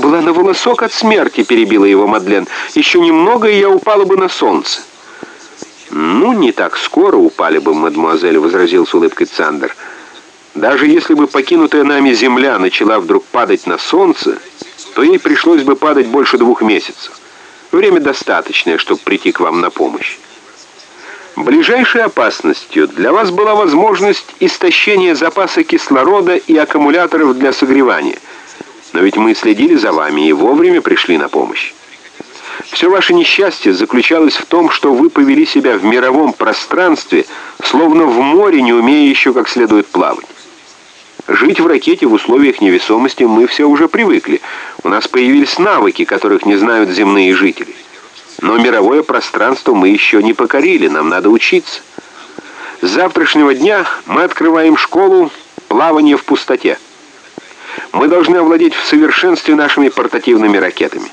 была на волосок от смерти», — перебила его Мадлен. «Еще немного, и я упала бы на солнце». «Ну, не так скоро упали бы, мадемуазель», — возразил с улыбкой Цандер. «Даже если бы покинутая нами земля начала вдруг падать на солнце, то ей пришлось бы падать больше двух месяцев. Время достаточное, чтобы прийти к вам на помощь. Ближайшей опасностью для вас была возможность истощения запаса кислорода и аккумуляторов для согревания. Но ведь мы следили за вами и вовремя пришли на помощь. Все ваше несчастье заключалось в том, что вы повели себя в мировом пространстве, словно в море, не умея еще как следует плавать. Жить в ракете в условиях невесомости мы все уже привыкли. У нас появились навыки, которых не знают земные жители. Но мировое пространство мы еще не покорили, нам надо учиться. С завтрашнего дня мы открываем школу плавания в пустоте. Мы должны овладеть в совершенстве нашими портативными ракетами.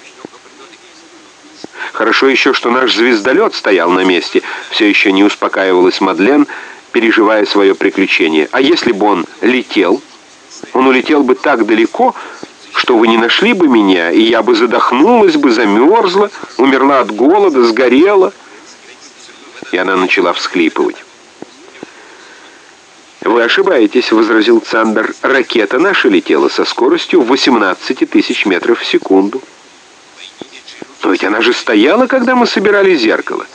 Хорошо еще, что наш звездолет стоял на месте. Все еще не успокаивалась Мадлен, переживая свое приключение. А если бы он летел? Он улетел бы так далеко, что вы не нашли бы меня, и я бы задохнулась бы, замерзла, умерла от голода, сгорела. И она начала всхлипывать. «Вы ошибаетесь», — возразил Цандер. «Ракета наша летела со скоростью 18 тысяч метров в секунду». «Но ведь она же стояла, когда мы собирали зеркало».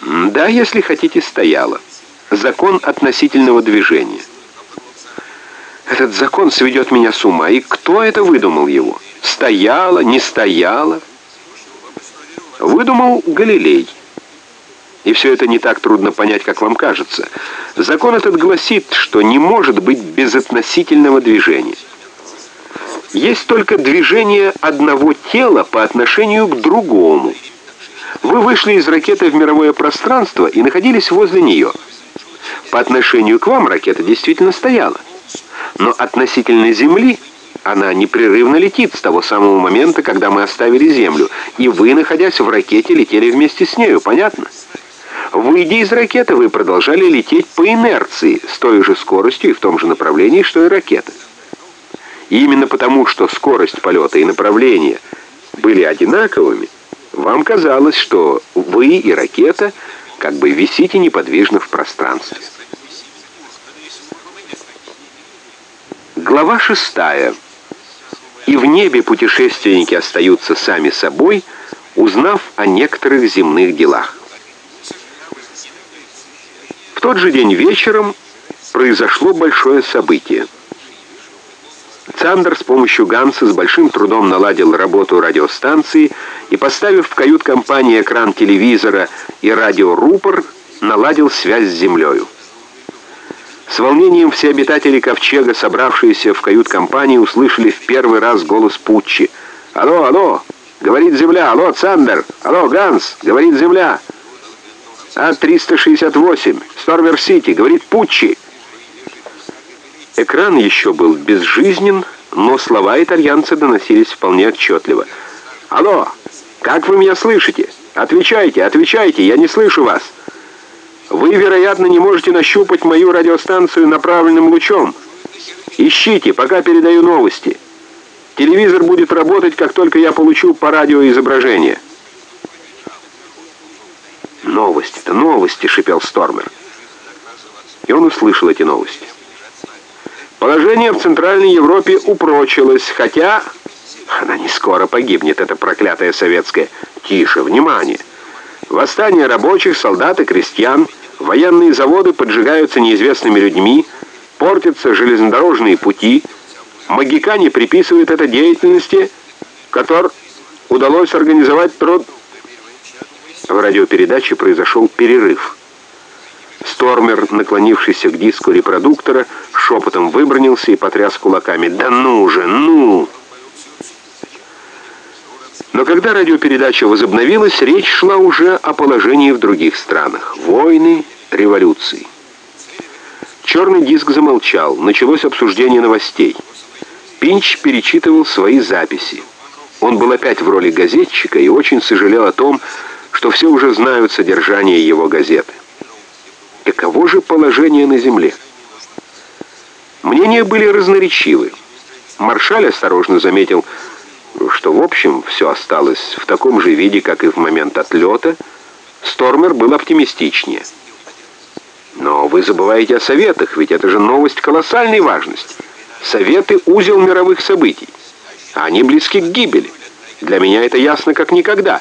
«Да, если хотите, стояла. Закон относительного движения». Этот закон сведет меня с ума. И кто это выдумал его? Стояла, не стояла? Выдумал Галилей. И все это не так трудно понять, как вам кажется. Закон этот гласит, что не может быть безотносительного движения. Есть только движение одного тела по отношению к другому. Вы вышли из ракеты в мировое пространство и находились возле нее. По отношению к вам ракета действительно стояла но относительно Земли она непрерывно летит с того самого момента, когда мы оставили Землю, и вы, находясь в ракете, летели вместе с нею, понятно? Выйдя из ракеты, вы продолжали лететь по инерции, с той же скоростью и в том же направлении, что и ракета. И именно потому, что скорость полета и направление были одинаковыми, вам казалось, что вы и ракета как бы висите неподвижно в пространстве. Глава шестая. И в небе путешественники остаются сами собой, узнав о некоторых земных делах. Тот же день вечером произошло большое событие. Цандер с помощью Ганса с большим трудом наладил работу радиостанции и, поставив в кают-компании экран телевизора и радиорупор, наладил связь с землею. С волнением все обитатели Ковчега, собравшиеся в кают-компании, услышали в первый раз голос Путчи. «Алло, алло! Говорит земля! Алло, Цандер! Алло, Ганс! Говорит земля!» «А-368! Стормер-Сити! Говорит Путчи!» Экран еще был безжизнен, но слова итальянца доносились вполне отчетливо. «Алло! Как вы меня слышите? Отвечайте, отвечайте! Я не слышу вас!» Вы, вероятно, не можете нащупать мою радиостанцию направленным лучом. Ищите, пока передаю новости. Телевизор будет работать, как только я получу по радио изображение. «Новости-то, новости!» — шипел Стормер. И он услышал эти новости. Положение в Центральной Европе упрочилось, хотя... Она не скоро погибнет, эта проклятая советская. Тише, внимание! Восстание рабочих, солдат и крестьян, военные заводы поджигаются неизвестными людьми, портятся железнодорожные пути. Магикане приписывают это деятельности, которой удалось организовать труд. В радиопередаче произошел перерыв. Стормер, наклонившийся к диску репродуктора, шепотом выбронился и потряс кулаками. «Да ну же, ну!» Но когда радиопередача возобновилась, речь шла уже о положении в других странах. Войны, революции. Черный диск замолчал, началось обсуждение новостей. Пинч перечитывал свои записи. Он был опять в роли газетчика и очень сожалел о том, что все уже знают содержание его газеты. Каково же положение на земле? Мнения были разноречивы. Маршаль осторожно заметил, что в общем все осталось в таком же виде, как и в момент отлета, Стормер был оптимистичнее. Но вы забываете о советах, ведь это же новость колоссальной важности. Советы — узел мировых событий. Они близки к гибели. Для меня это ясно как никогда.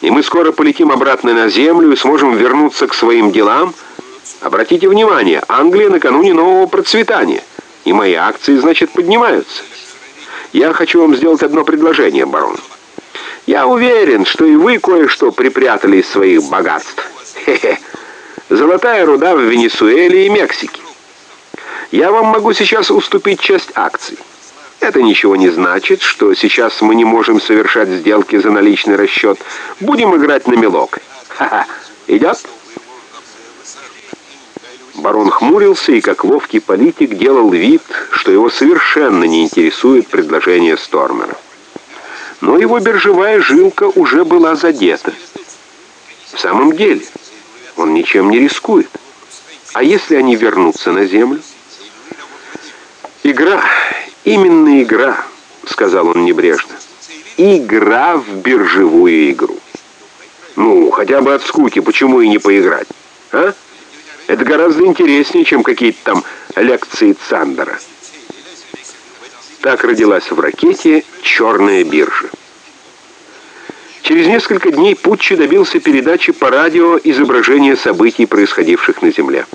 И мы скоро полетим обратно на Землю и сможем вернуться к своим делам. Обратите внимание, Англия накануне нового процветания. И мои акции, значит, поднимаются. Я хочу вам сделать одно предложение, барон. Я уверен, что и вы кое-что припрятали из своих богатств. Хе-хе. Золотая руда в Венесуэле и Мексике. Я вам могу сейчас уступить часть акций. Это ничего не значит, что сейчас мы не можем совершать сделки за наличный расчет. Будем играть на мелок. Ха-ха. Идет? Барон хмурился и, как ловкий политик, делал вид, что его совершенно не интересует предложение Стормера. Но его биржевая жилка уже была задета. В самом деле, он ничем не рискует. А если они вернутся на землю? «Игра, именно игра», — сказал он небрежно. «Игра в биржевую игру». «Ну, хотя бы от скуки, почему и не поиграть, а? Это гораздо интереснее, чем какие-то там лекции Цандера». Так родилась в ракете «Черная биржа». Через несколько дней Путчи добился передачи по радио изображения событий, происходивших на Земле.